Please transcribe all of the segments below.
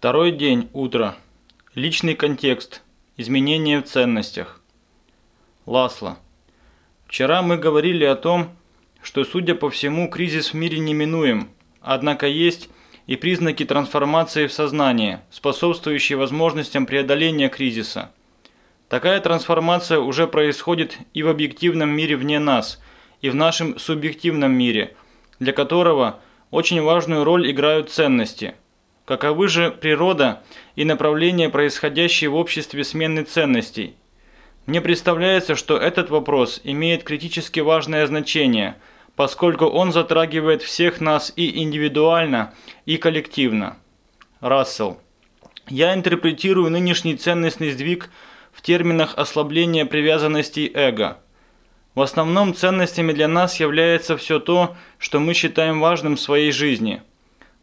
Второй день, утро. Личный контекст. Изменения в ценностях. Ласло. Вчера мы говорили о том, что, судя по всему, кризис в мире неминуем, однако есть и признаки трансформации в сознании, способствующие возможностям преодоления кризиса. Такая трансформация уже происходит и в объективном мире вне нас, и в нашем субъективном мире, для которого очень важную роль играют ценности. Каковы же природа и направление происходящей в обществе смены ценностей? Мне представляется, что этот вопрос имеет критически важное значение, поскольку он затрагивает всех нас и индивидуально, и коллективно. Рассел. Я интерпретирую нынешний ценностный сдвиг в терминах ослабления привязанностей эго. В основном ценностями для нас является все то, что мы считаем важным в своей жизни –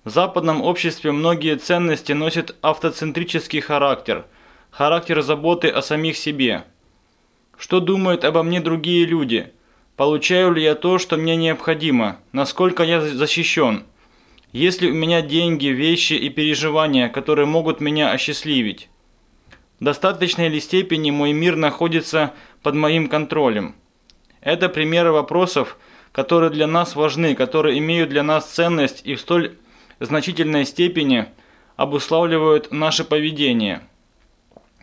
в западном обществе многие ценности носят автоцентрический характер, характер заботы о самих себе. Что думают обо мне другие люди? Получаю ли я то, что мне необходимо? Насколько я защищен? Есть ли у меня деньги, вещи и переживания, которые могут меня осчастливить? В достаточной ли степени мой мир находится под моим контролем? Это примеры вопросов, которые для нас важны, которые имеют для нас ценность и в столь значительной степени обуславливают наше поведение.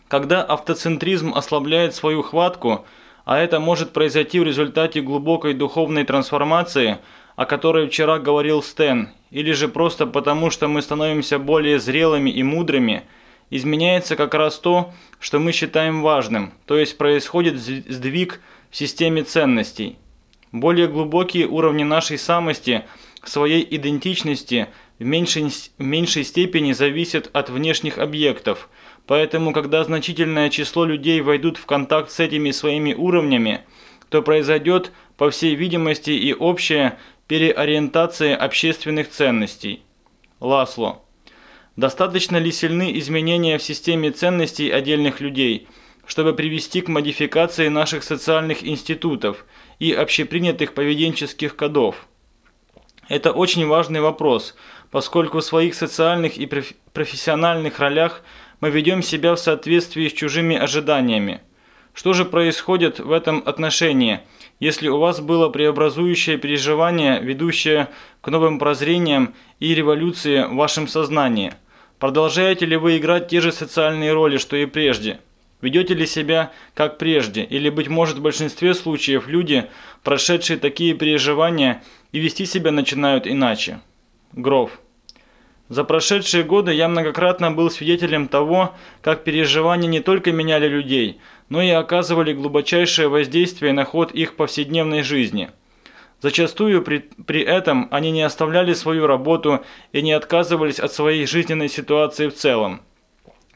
Когда автоцентризм ослабляет свою хватку, а это может произойти в результате глубокой духовной трансформации, о которой вчера говорил Стэн, или же просто потому, что мы становимся более зрелыми и мудрыми, изменяется как раз то, что мы считаем важным, то есть происходит сдвиг в системе ценностей. Более глубокие уровни нашей самости, своей идентичности – в меньшей, в меньшей степени зависят от внешних объектов, поэтому когда значительное число людей войдут в контакт с этими своими уровнями, то произойдет, по всей видимости, и общая переориентация общественных ценностей. Ласло. Достаточно ли сильны изменения в системе ценностей отдельных людей, чтобы привести к модификации наших социальных институтов и общепринятых поведенческих кодов? Это очень важный вопрос, поскольку в своих социальных и профессиональных ролях мы ведем себя в соответствии с чужими ожиданиями. Что же происходит в этом отношении, если у вас было преобразующее переживание, ведущее к новым прозрениям и революции в вашем сознании? Продолжаете ли вы играть те же социальные роли, что и прежде? Ведете ли себя как прежде? Или, быть может, в большинстве случаев люди, прошедшие такие переживания, и вести себя начинают иначе? Гров. За прошедшие годы я многократно был свидетелем того, как переживания не только меняли людей, но и оказывали глубочайшее воздействие на ход их повседневной жизни. Зачастую при, при этом они не оставляли свою работу и не отказывались от своей жизненной ситуации в целом.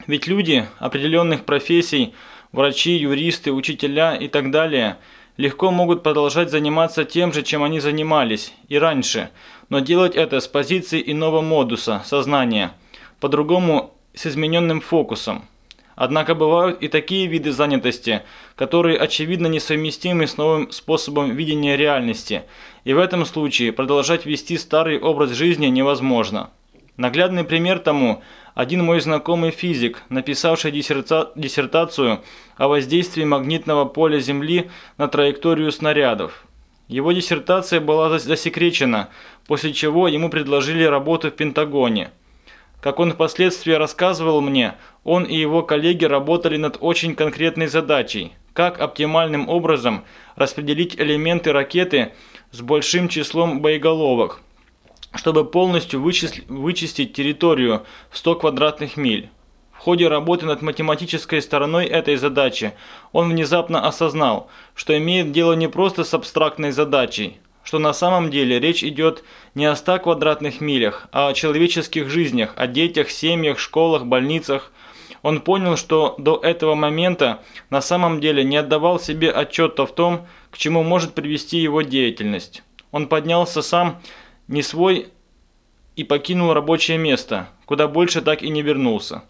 Ведь люди определенных профессий, врачи, юристы, учителя и так далее, легко могут продолжать заниматься тем же, чем они занимались и раньше, но делать это с позиции иного модуса сознания, по-другому с измененным фокусом. Однако бывают и такие виды занятости, которые очевидно несовместимы с новым способом видения реальности, и в этом случае продолжать вести старый образ жизни невозможно. Наглядный пример тому – один мой знакомый физик, написавший диссертацию о воздействии магнитного поля Земли на траекторию снарядов. Его диссертация была засекречена, после чего ему предложили работу в Пентагоне. Как он впоследствии рассказывал мне, он и его коллеги работали над очень конкретной задачей – как оптимальным образом распределить элементы ракеты с большим числом боеголовок – чтобы полностью вычистить территорию в 100 квадратных миль. В ходе работы над математической стороной этой задачи он внезапно осознал, что имеет дело не просто с абстрактной задачей, что на самом деле речь идет не о 100 квадратных милях, а о человеческих жизнях, о детях, семьях, школах, больницах. Он понял, что до этого момента на самом деле не отдавал себе отчета в том, к чему может привести его деятельность. Он поднялся сам не свой и покинул рабочее место, куда больше так и не вернулся.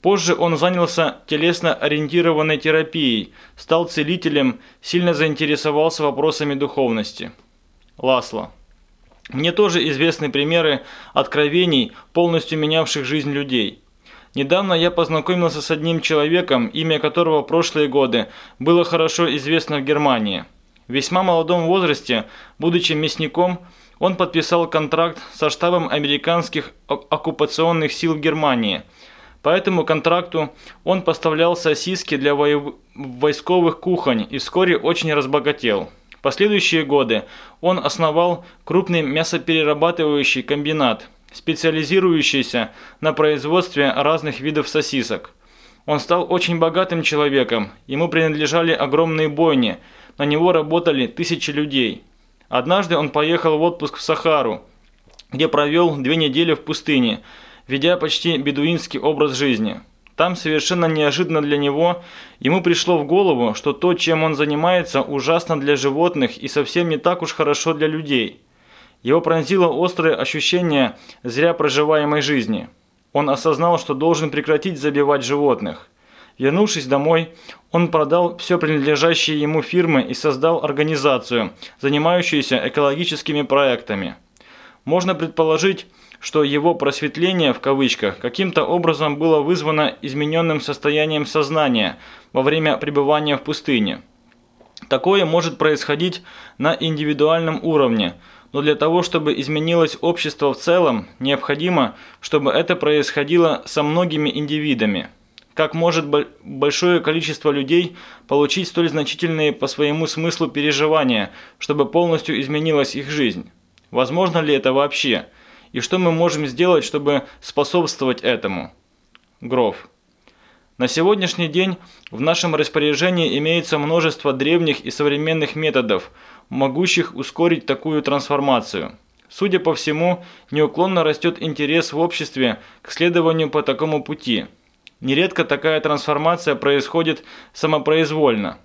Позже он занялся телесно-ориентированной терапией, стал целителем, сильно заинтересовался вопросами духовности. Ласло. Мне тоже известны примеры откровений, полностью менявших жизнь людей. Недавно я познакомился с одним человеком, имя которого прошлые годы было хорошо известно в Германии. В весьма молодом возрасте, будучи мясником, он подписал контракт со штабом американских оккупационных сил Германии. По этому контракту он поставлял сосиски для войсковых кухонь и вскоре очень разбогател. В последующие годы он основал крупный мясоперерабатывающий комбинат – специализирующийся на производстве разных видов сосисок. Он стал очень богатым человеком, ему принадлежали огромные бойни, на него работали тысячи людей. Однажды он поехал в отпуск в Сахару, где провел две недели в пустыне, ведя почти бедуинский образ жизни. Там совершенно неожиданно для него ему пришло в голову, что то, чем он занимается, ужасно для животных и совсем не так уж хорошо для людей. Его пронзило острое ощущение зря проживаемой жизни. Он осознал, что должен прекратить забивать животных. Вернувшись домой, он продал все принадлежащие ему фирмы и создал организацию, занимающуюся экологическими проектами. Можно предположить, что его «просветление» в кавычках каким-то образом было вызвано измененным состоянием сознания во время пребывания в пустыне. Такое может происходить на индивидуальном уровне – но для того, чтобы изменилось общество в целом, необходимо, чтобы это происходило со многими индивидами. Как может большое количество людей получить столь значительные по своему смыслу переживания, чтобы полностью изменилась их жизнь? Возможно ли это вообще? И что мы можем сделать, чтобы способствовать этому? Гров. На сегодняшний день в нашем распоряжении имеется множество древних и современных методов – могущих ускорить такую трансформацию. Судя по всему, неуклонно растет интерес в обществе к следованию по такому пути. Нередко такая трансформация происходит самопроизвольно.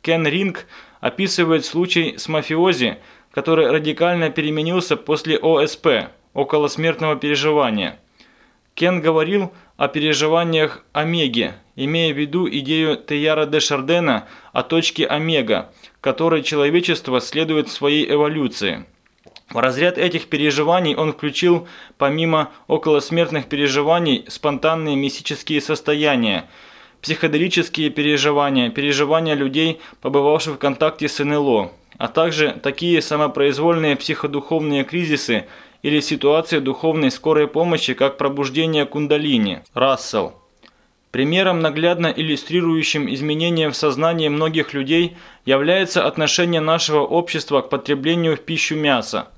Кен Ринг описывает случай с мафиози, который радикально переменился после ОСП, околосмертного переживания. Кен говорил о переживаниях омеги, имея в виду идею Теяра де Шардена о точке омега, которой человечество следует в своей эволюции. В разряд этих переживаний он включил, помимо околосмертных переживаний, спонтанные мистические состояния, психоделические переживания, переживания людей, побывавших в контакте с НЛО, а также такие самопроизвольные психодуховные кризисы или ситуации духовной скорой помощи, как пробуждение кундалини. Рассел. Примером, наглядно иллюстрирующим изменения в сознании многих людей, является отношение нашего общества к потреблению в пищу мяса.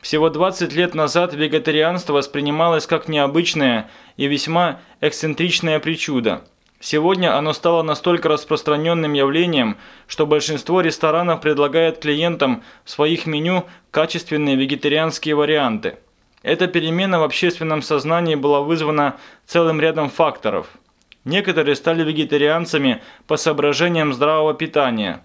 Всего 20 лет назад вегетарианство воспринималось как необычное и весьма эксцентричное причуда. Сегодня оно стало настолько распространенным явлением, что большинство ресторанов предлагает клиентам в своих меню качественные вегетарианские варианты. Эта перемена в общественном сознании была вызвана целым рядом факторов – Некоторые стали вегетарианцами по соображениям здравого питания.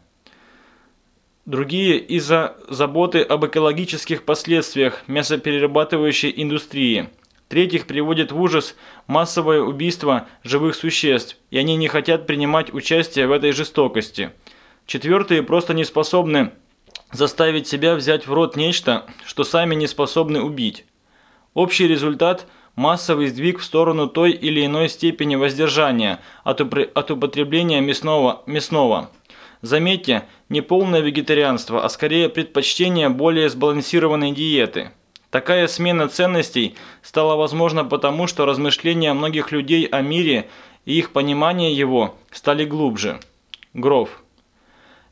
Другие из-за заботы об экологических последствиях мясоперерабатывающей индустрии. Третьих приводит в ужас массовое убийство живых существ, и они не хотят принимать участие в этой жестокости. Четвертые просто не способны заставить себя взять в рот нечто, что сами не способны убить. Общий результат – массовый сдвиг в сторону той или иной степени воздержания от, от употребления мясного, мясного. Заметьте, не полное вегетарианство, а скорее предпочтение более сбалансированной диеты. Такая смена ценностей стала возможна потому, что размышления многих людей о мире и их понимание его стали глубже. Гров.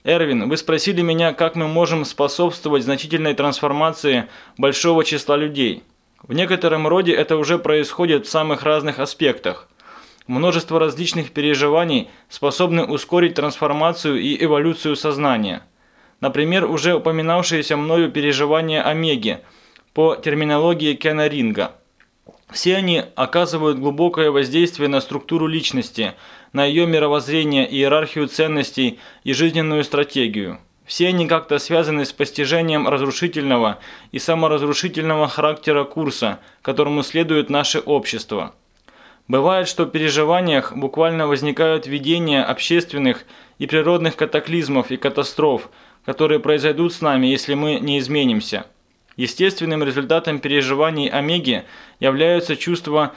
Эрвин, вы спросили меня, как мы можем способствовать значительной трансформации большого числа людей. В некотором роде это уже происходит в самых разных аспектах. Множество различных переживаний способны ускорить трансформацию и эволюцию сознания. Например, уже упоминавшиеся мною переживания омеги по терминологии Кена Ринга. Все они оказывают глубокое воздействие на структуру личности, на ее мировоззрение, иерархию ценностей и жизненную стратегию. Все они как-то связаны с постижением разрушительного и саморазрушительного характера курса, которому следует наше общество. Бывает, что в переживаниях буквально возникают видения общественных и природных катаклизмов и катастроф, которые произойдут с нами, если мы не изменимся. Естественным результатом переживаний Омеги являются чувства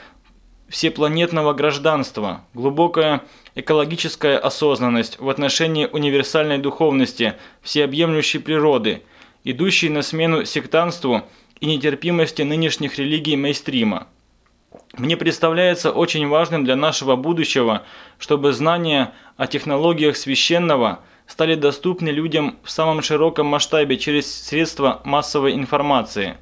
всепланетного гражданства, глубокая экологическая осознанность в отношении универсальной духовности, всеобъемлющей природы, идущей на смену сектантству и нетерпимости нынешних религий мейстрима. Мне представляется очень важным для нашего будущего, чтобы знания о технологиях священного стали доступны людям в самом широком масштабе через средства массовой информации.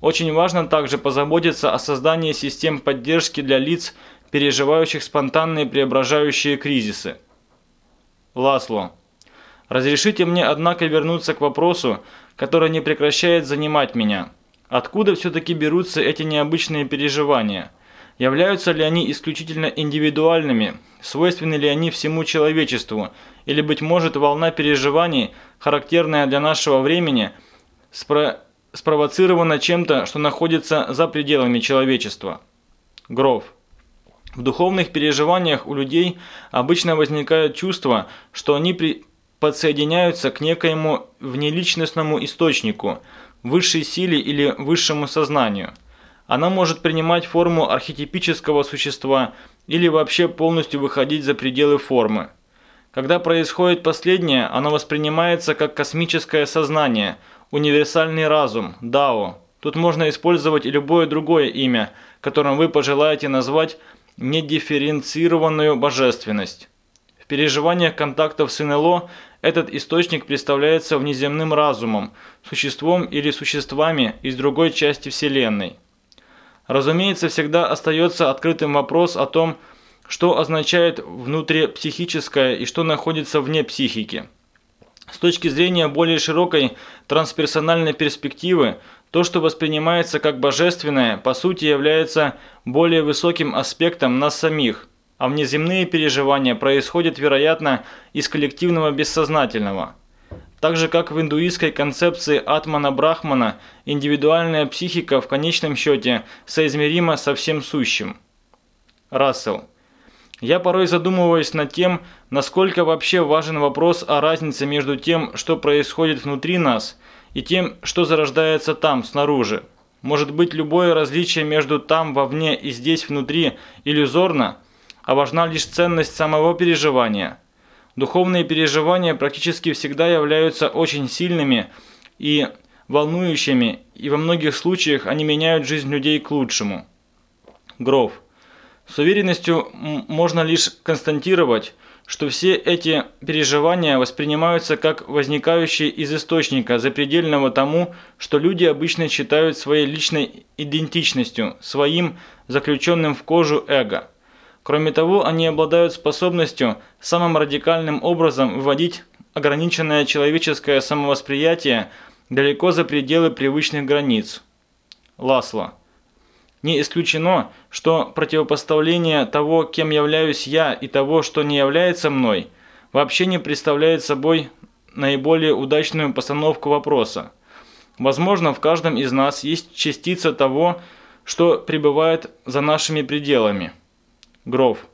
Очень важно также позаботиться о создании систем поддержки для лиц, переживающих спонтанные преображающие кризисы. Ласло. Разрешите мне, однако, вернуться к вопросу, который не прекращает занимать меня. Откуда все-таки берутся эти необычные переживания? Являются ли они исключительно индивидуальными? Свойственны ли они всему человечеству? Или, быть может, волна переживаний, характерная для нашего времени, спро спровоцирована чем-то, что находится за пределами человечества? Гров. В духовных переживаниях у людей обычно возникает чувство, что они при... подсоединяются к некоему внеличностному источнику, высшей силе или высшему сознанию. Она может принимать форму архетипического существа или вообще полностью выходить за пределы формы. Когда происходит последнее, оно воспринимается как космическое сознание, универсальный разум, Дао. Тут можно использовать и любое другое имя, которым вы пожелаете назвать недифференцированную божественность. В переживаниях контактов с НЛО этот источник представляется внеземным разумом, существом или существами из другой части Вселенной. Разумеется, всегда остается открытым вопрос о том, что означает внутрипсихическое и что находится вне психики. С точки зрения более широкой трансперсональной перспективы, то, что воспринимается как божественное, по сути является более высоким аспектом нас самих, а внеземные переживания происходят, вероятно, из коллективного бессознательного. Так же, как в индуистской концепции Атмана-Брахмана, индивидуальная психика в конечном счете соизмерима со всем сущим. Рассел. Я порой задумываюсь над тем, насколько вообще важен вопрос о разнице между тем, что происходит внутри нас – и тем, что зарождается там, снаружи. Может быть, любое различие между там, вовне и здесь, внутри, иллюзорно, а важна лишь ценность самого переживания. Духовные переживания практически всегда являются очень сильными и волнующими, и во многих случаях они меняют жизнь людей к лучшему. Гров. С уверенностью можно лишь констатировать, что все эти переживания воспринимаются как возникающие из источника, запредельного тому, что люди обычно считают своей личной идентичностью, своим заключенным в кожу эго. Кроме того, они обладают способностью самым радикальным образом вводить ограниченное человеческое самовосприятие далеко за пределы привычных границ. Ласло. Не исключено, что противопоставление того, кем являюсь я, и того, что не является мной, вообще не представляет собой наиболее удачную постановку вопроса. Возможно, в каждом из нас есть частица того, что пребывает за нашими пределами. Гров.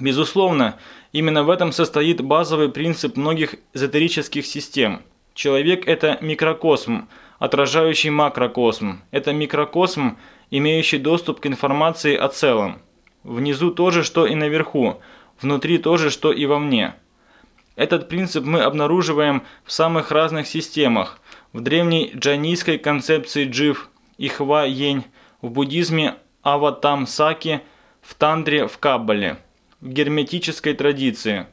Безусловно, именно в этом состоит базовый принцип многих эзотерических систем. Человек – это микрокосм, отражающий макрокосм. Это микрокосм – имеющий доступ к информации о целом. Внизу то же, что и наверху, внутри то же, что и вовне. Этот принцип мы обнаруживаем в самых разных системах. В древней джайнийской концепции джив и хва-ень, в буддизме аватам-саки, в тандре в Каббале, в герметической традиции.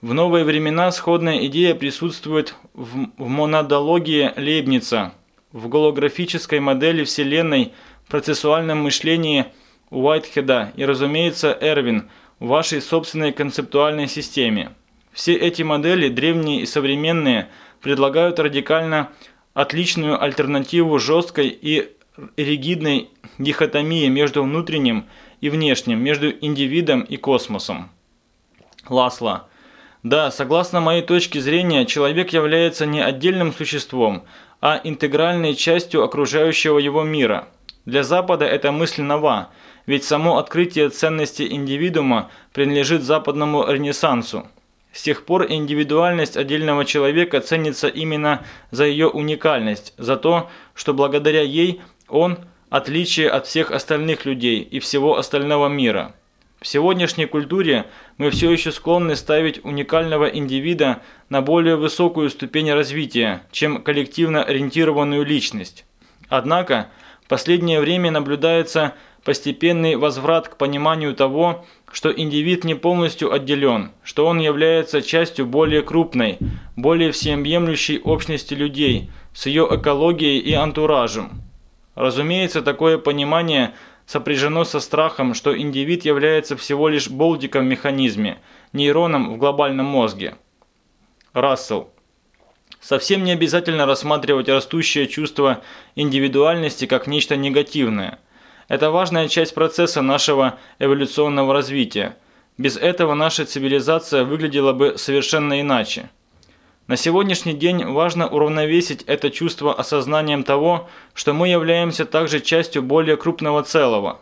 В новые времена сходная идея присутствует в, в монадологии Лейбница, в голографической модели Вселенной – процессуальном мышлении Уайтхеда и, разумеется, Эрвин в вашей собственной концептуальной системе. Все эти модели, древние и современные, предлагают радикально отличную альтернативу жесткой и ригидной дихотомии между внутренним и внешним, между индивидом и космосом. Ласло. Да, согласно моей точке зрения, человек является не отдельным существом, а интегральной частью окружающего его мира – для Запада эта мысль нова, ведь само открытие ценности индивидуума принадлежит западному ренессансу. С тех пор индивидуальность отдельного человека ценится именно за ее уникальность, за то, что благодаря ей он отличие от всех остальных людей и всего остального мира. В сегодняшней культуре мы все еще склонны ставить уникального индивида на более высокую ступень развития, чем коллективно ориентированную личность. Однако, в последнее время наблюдается постепенный возврат к пониманию того, что индивид не полностью отделен, что он является частью более крупной, более всеобъемлющей общности людей с ее экологией и антуражем. Разумеется, такое понимание сопряжено со страхом, что индивид является всего лишь болтиком в механизме, нейроном в глобальном мозге. Рассел. Совсем не обязательно рассматривать растущее чувство индивидуальности как нечто негативное. Это важная часть процесса нашего эволюционного развития. Без этого наша цивилизация выглядела бы совершенно иначе. На сегодняшний день важно уравновесить это чувство осознанием того, что мы являемся также частью более крупного целого.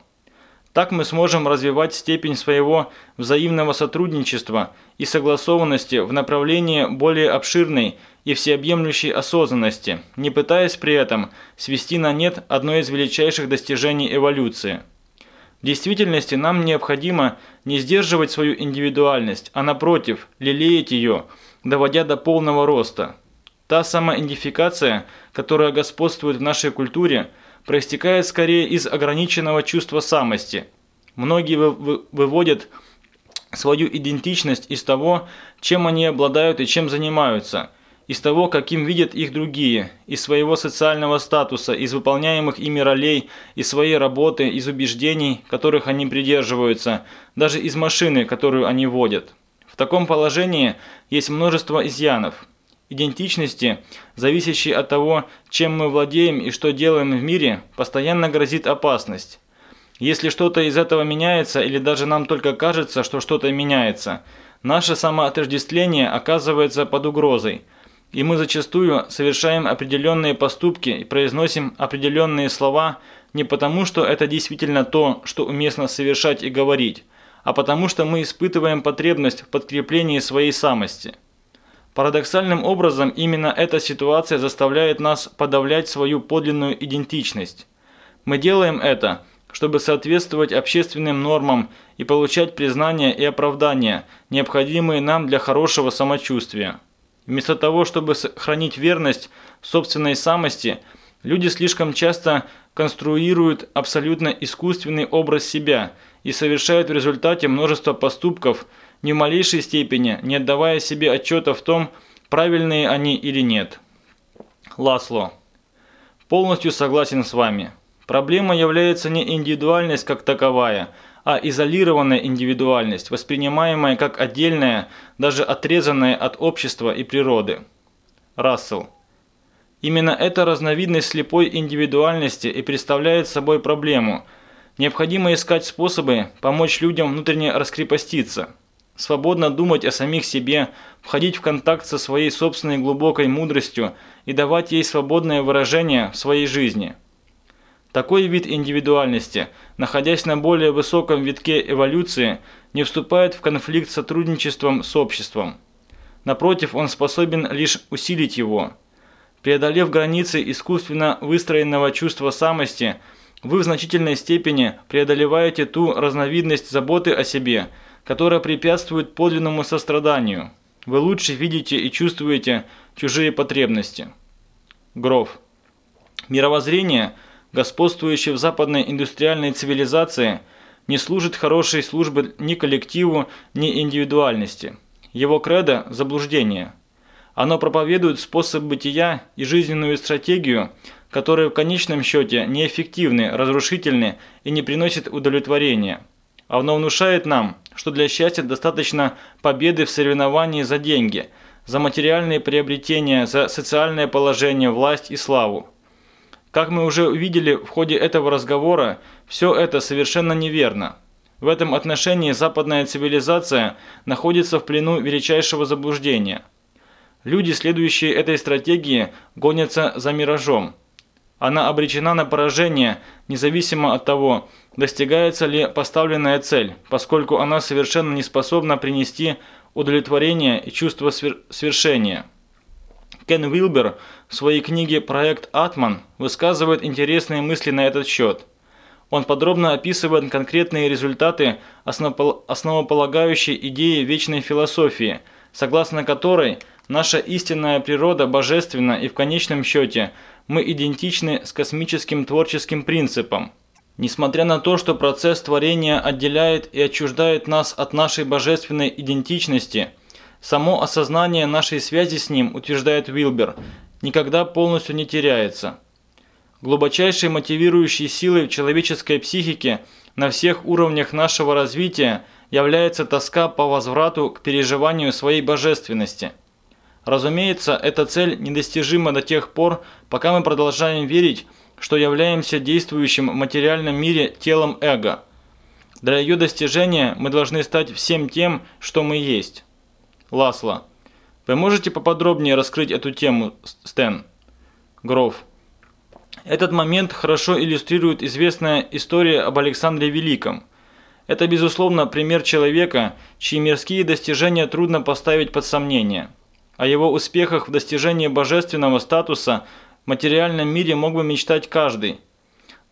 Так мы сможем развивать степень своего взаимного сотрудничества и согласованности в направлении более обширной и всеобъемлющей осознанности, не пытаясь при этом свести на нет одно из величайших достижений эволюции. В действительности нам необходимо не сдерживать свою индивидуальность, а напротив, лелеять ее – доводя до полного роста. Та самоидентификация, которая господствует в нашей культуре, проистекает скорее из ограниченного чувства самости. Многие выводят свою идентичность из того, чем они обладают и чем занимаются, из того, каким видят их другие, из своего социального статуса, из выполняемых ими ролей, из своей работы, из убеждений, которых они придерживаются, даже из машины, которую они водят таком положении есть множество изъянов. Идентичности, зависящей от того, чем мы владеем и что делаем в мире, постоянно грозит опасность. Если что-то из этого меняется или даже нам только кажется, что что-то меняется, наше самоотождествление оказывается под угрозой, и мы зачастую совершаем определенные поступки и произносим определенные слова не потому, что это действительно то, что уместно совершать и говорить, а потому что мы испытываем потребность в подкреплении своей самости. Парадоксальным образом именно эта ситуация заставляет нас подавлять свою подлинную идентичность. Мы делаем это, чтобы соответствовать общественным нормам и получать признание и оправдание, необходимые нам для хорошего самочувствия. Вместо того, чтобы сохранить верность собственной самости, люди слишком часто конструируют абсолютно искусственный образ себя – и совершают в результате множество поступков, ни в малейшей степени не отдавая себе отчета в том, правильные они или нет. Ласло. Полностью согласен с вами. Проблема является не индивидуальность как таковая, а изолированная индивидуальность, воспринимаемая как отдельная, даже отрезанная от общества и природы. Рассел. Именно эта разновидность слепой индивидуальности и представляет собой проблему – Необходимо искать способы помочь людям внутренне раскрепоститься, свободно думать о самих себе, входить в контакт со своей собственной глубокой мудростью и давать ей свободное выражение в своей жизни. Такой вид индивидуальности, находясь на более высоком витке эволюции, не вступает в конфликт с сотрудничеством с обществом. Напротив, он способен лишь усилить его. Преодолев границы искусственно выстроенного чувства самости – вы в значительной степени преодолеваете ту разновидность заботы о себе, которая препятствует подлинному состраданию. Вы лучше видите и чувствуете чужие потребности. Гров. Мировоззрение, господствующее в западной индустриальной цивилизации, не служит хорошей службы ни коллективу, ни индивидуальности. Его кредо – заблуждение. Оно проповедует способ бытия и жизненную стратегию – которые в конечном счете неэффективны, разрушительны и не приносят удовлетворения. Оно внушает нам, что для счастья достаточно победы в соревновании за деньги, за материальные приобретения, за социальное положение, власть и славу. Как мы уже увидели в ходе этого разговора, все это совершенно неверно. В этом отношении западная цивилизация находится в плену величайшего заблуждения. Люди, следующие этой стратегии, гонятся за миражом – она обречена на поражение, независимо от того, достигается ли поставленная цель, поскольку она совершенно не способна принести удовлетворение и чувство свершения. Кен Уилбер в своей книге «Проект Атман» высказывает интересные мысли на этот счет. Он подробно описывает конкретные результаты основополагающей идеи вечной философии, согласно которой наша истинная природа божественна и в конечном счете мы идентичны с космическим творческим принципом. Несмотря на то, что процесс творения отделяет и отчуждает нас от нашей божественной идентичности, само осознание нашей связи с ним, утверждает Уилбер, никогда полностью не теряется. Глубочайшей мотивирующей силой в человеческой психике на всех уровнях нашего развития является тоска по возврату к переживанию своей божественности. Разумеется, эта цель недостижима до тех пор, пока мы продолжаем верить, что являемся действующим в материальном мире телом эго. Для ее достижения мы должны стать всем тем, что мы есть. Ласло. Вы можете поподробнее раскрыть эту тему, Стэн? Гров. Этот момент хорошо иллюстрирует известная история об Александре Великом. Это, безусловно, пример человека, чьи мирские достижения трудно поставить под сомнение. О его успехах в достижении божественного статуса в материальном мире мог бы мечтать каждый.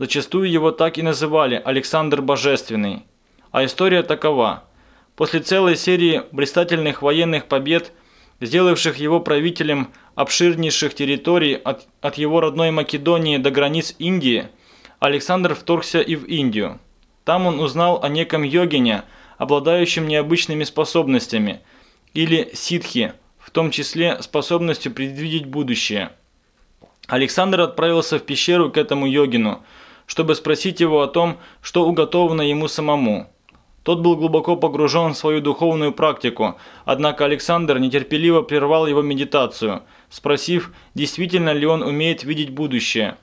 Зачастую его так и называли Александр Божественный. А история такова. После целой серии блистательных военных побед, сделавших его правителем обширнейших территорий от, от его родной Македонии до границ Индии, Александр вторгся и в Индию. Там он узнал о неком йогине, обладающем необычными способностями, или ситхи, в том числе способностью предвидеть будущее. Александр отправился в пещеру к этому йогину, чтобы спросить его о том, что уготовано ему самому. Тот был глубоко погружен в свою духовную практику, однако Александр нетерпеливо прервал его медитацию, спросив, действительно ли он умеет видеть будущее.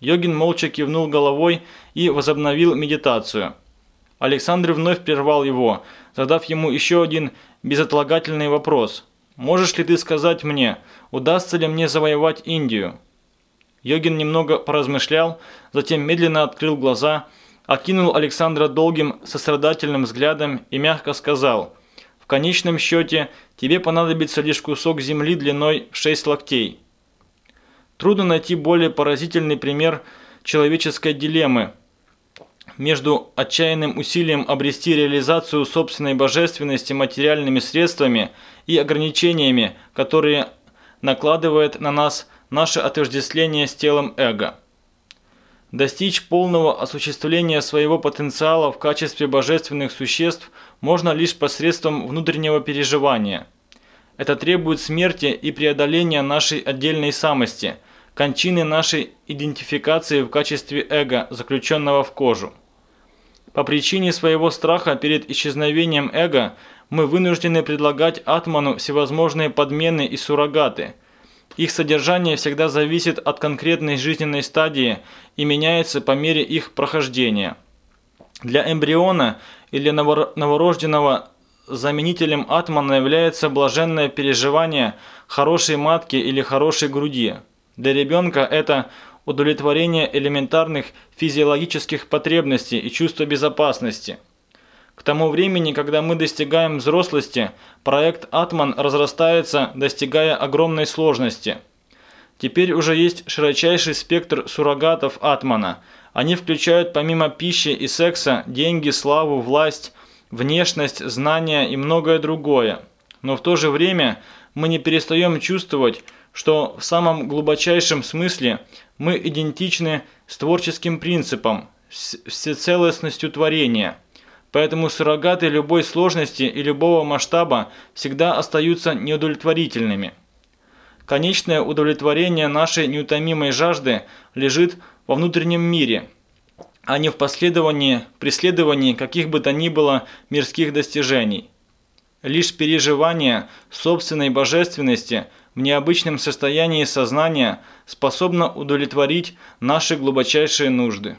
Йогин молча кивнул головой и возобновил медитацию. Александр вновь прервал его, задав ему еще один безотлагательный вопрос. «Можешь ли ты сказать мне, удастся ли мне завоевать Индию?» Йогин немного поразмышлял, затем медленно открыл глаза – окинул Александра долгим сострадательным взглядом и мягко сказал, «В конечном счете тебе понадобится лишь кусок земли длиной в 6 локтей». Трудно найти более поразительный пример человеческой дилеммы между отчаянным усилием обрести реализацию собственной божественности материальными средствами и ограничениями, которые накладывает на нас наше отождествление с телом эго. Достичь полного осуществления своего потенциала в качестве божественных существ можно лишь посредством внутреннего переживания. Это требует смерти и преодоления нашей отдельной самости, кончины нашей идентификации в качестве эго, заключенного в кожу. По причине своего страха перед исчезновением эго мы вынуждены предлагать атману всевозможные подмены и суррогаты – их содержание всегда зависит от конкретной жизненной стадии и меняется по мере их прохождения. Для эмбриона или новорожденного заменителем атмана является блаженное переживание хорошей матки или хорошей груди. Для ребенка это удовлетворение элементарных физиологических потребностей и чувство безопасности – к тому времени, когда мы достигаем взрослости, проект «Атман» разрастается, достигая огромной сложности. Теперь уже есть широчайший спектр суррогатов «Атмана». Они включают помимо пищи и секса деньги, славу, власть, внешность, знания и многое другое. Но в то же время мы не перестаем чувствовать, что в самом глубочайшем смысле мы идентичны с творческим принципом, с всецелостностью творения – Поэтому суррогаты любой сложности и любого масштаба всегда остаются неудовлетворительными. Конечное удовлетворение нашей неутомимой жажды лежит во внутреннем мире, а не в последовании, преследовании каких бы то ни было мирских достижений. Лишь переживание собственной божественности в необычном состоянии сознания способно удовлетворить наши глубочайшие нужды.